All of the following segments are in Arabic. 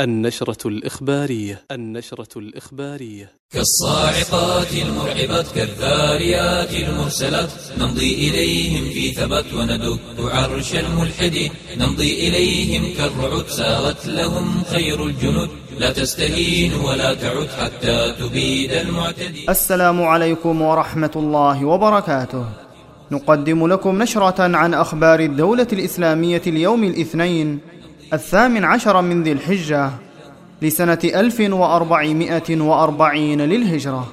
النشرة الإخبارية النشرة الإخبارية. كالصاعقات المرعبات كالذاريات المرسلات نمضي إليهم في ثبات وندك عرش الملحد. نمضي إليهم كالرعد ساغت لهم خير الجنود. لا تستهين ولا تعد حتى تبيد المعتدي. السلام عليكم ورحمة الله وبركاته. نقدم لكم نشرة عن أخبار الدولة الإسلامية اليوم الاثنين. الثامن عشر من ذي الحجة لسنة ألف وأربعمائة وأربعين للهجرة.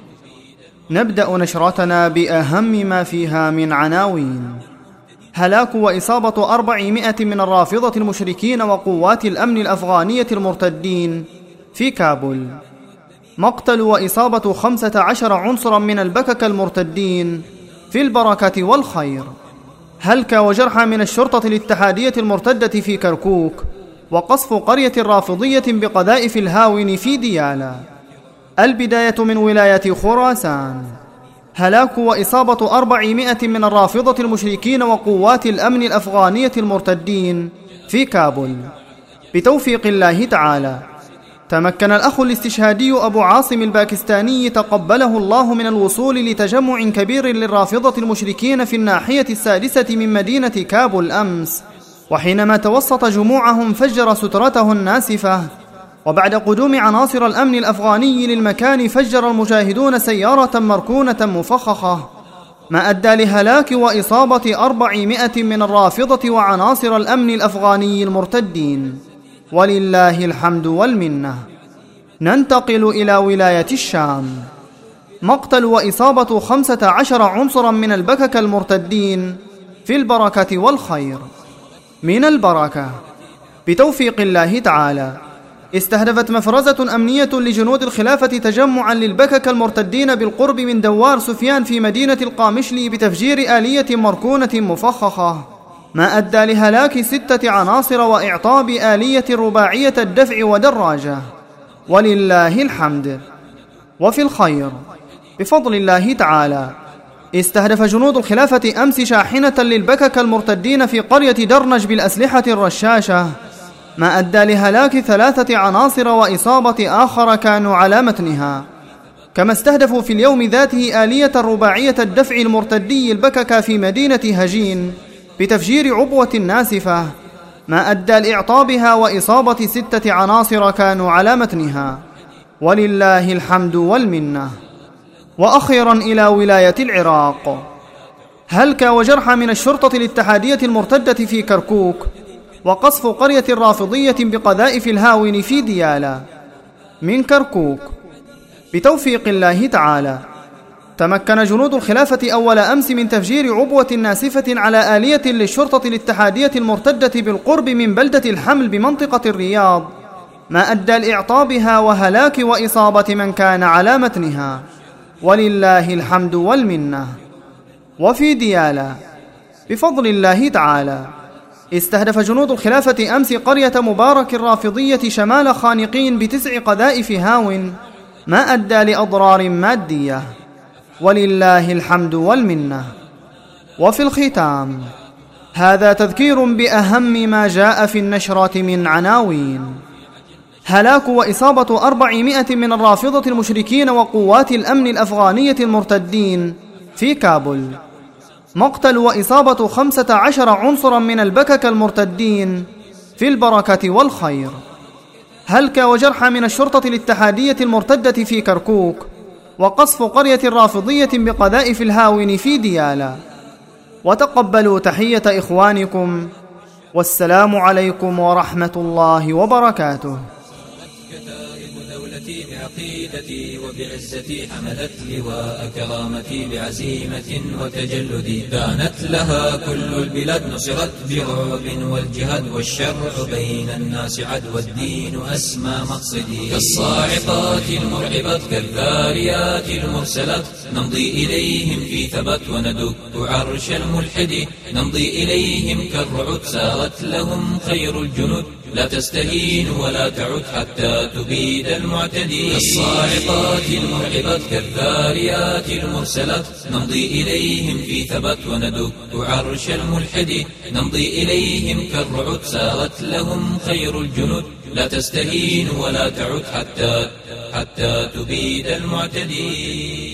نبدأ نشرتنا بأهم ما فيها من عناوين. هلاك وإصابة أربعمائة من الرافضة المشركين وقوات الأمن الأفغانية المرتدين في كابول مقتل وإصابة خمسة عشر عنصرا من البكك المرتدين في البركة والخير. هلك وجرحى من الشرطة الاتحادية المرتدة في كركوك وقصف قرية رافضية بقذائف الهاون في ديالا البداية من ولاية خراسان. هلاك وإصابة أربعمائة من الرافضة المشركين وقوات الأمن الأفغانية المرتدين في كابول بتوفيق الله تعالى. تمكن الأخ الاستشهادي أبو عاصم الباكستاني تقبله الله من الوصول لتجمع كبير للرافضة المشركين في الناحية السادسة من مدينة كابول أمس. وحينما توسط جموعهم فجر سترته الناسفة. وبعد قدوم عناصر الأمن الأفغاني للمكان فجر المجاهدون سيارة مركونة مفخخة. ما أدى لهلاك وإصابة أربعمائة من الرافضة وعناصر الأمن الأفغاني المرتدين. ولله الحمد والمنة. ننتقل إلى ولاية الشام. مقتل وإصابة خمسة عشر عنصرا من البكك المرتدين في البركة والخير. من البركة. بتوفيق الله تعالى. استهدفت مفرزة أمنية لجنود الخلافة تجمعا للبكك المرتدين بالقرب من دوار سفيان في مدينة القامشلي بتفجير آلية مركونة مفخخة. ما أدى لهلاك ستة عناصر وإعطاب آلية رباعية الدفع ودراجة. ولله الحمد. وفي الخير. بفضل الله تعالى. استهدف جنود الخلافة أمس شاحنة للبكك المرتدين في قرية درنج بالأسلحة الرشاشة ما أدى لهلاك ثلاثة عناصر وإصابة آخر كانوا على متنها. كما استهدفوا في اليوم ذاته آلية رباعية الدفع المرتدي البكك في مدينة هجين بتفجير عبوة ناسفة ما أدى لإعطابها وإصابة ستة عناصر كانوا على متنها. ولله الحمد والمنة. وأخيرا إلى ولاية العراق. هلك وجرحى من الشرطة الاتحادية المرتدة في كركوك وقصف قرية رافضية بقذائف الهاون في ديالا من كركوك. بتوفيق الله تعالى. تمكن جنود الخلافة أول أمس من تفجير عبوة ناسفة على آلية للشرطة الاتحادية المرتدة بالقرب من بلدة الحمل بمنطقة الرياض ما أدى لإعطابها وهلاك وإصابة من كان على متنها. ولله الحمد والمنة. وفي ديالا بفضل الله تعالى استهدف جنود الخلافة أمس قرية مبارك الرافضية شمال خانقين بتسع قذائف هاون ما أدى لأضرار مادية. ولله الحمد والمنة. وفي الختام هذا تذكير بأهم ما جاء في النشرة من عناوين. هلاك وإصابة أربعمائة من الرافضة المشركين وقوات الأمن الأفغانية المرتدين في كابول مقتل وإصابة خمسة عشر عنصرا من البكك المرتدين في البركة والخير. هلك وجرحى من الشرطة الاتحادية المرتدة في كركوك وقصف قرية رافضية بقذائف الهاون في ديالا. وتقبلوا تحية إخوانكم. والسلام عليكم ورحمة الله وبركاته. بعقيدتي وبعزتي حملت لواء كرامتي بعزيمة وتجلدي. كانت لها كل البلاد نصرت برعب والجهاد والشرع بين الناس عد والدين أسمى مقصدي. كالصاعقات المرعبات كالذاريات المرسلات. نمضي إليهم في ثبات وندك عرش الملحد. نمضي إليهم كالرعد سارت لهم خير الجنود. لا تستهين ولا تعد حتى تبيد المعتدي كالصاعقات المرعبات كالذاريات المرسلات. نمضي إليهم في ثبات وندك عرش الملحد. نمضي إليهم كالرعد سارت لهم خير الجنود. لا تستهين ولا تعد حتى حتى تبيد المعتدين.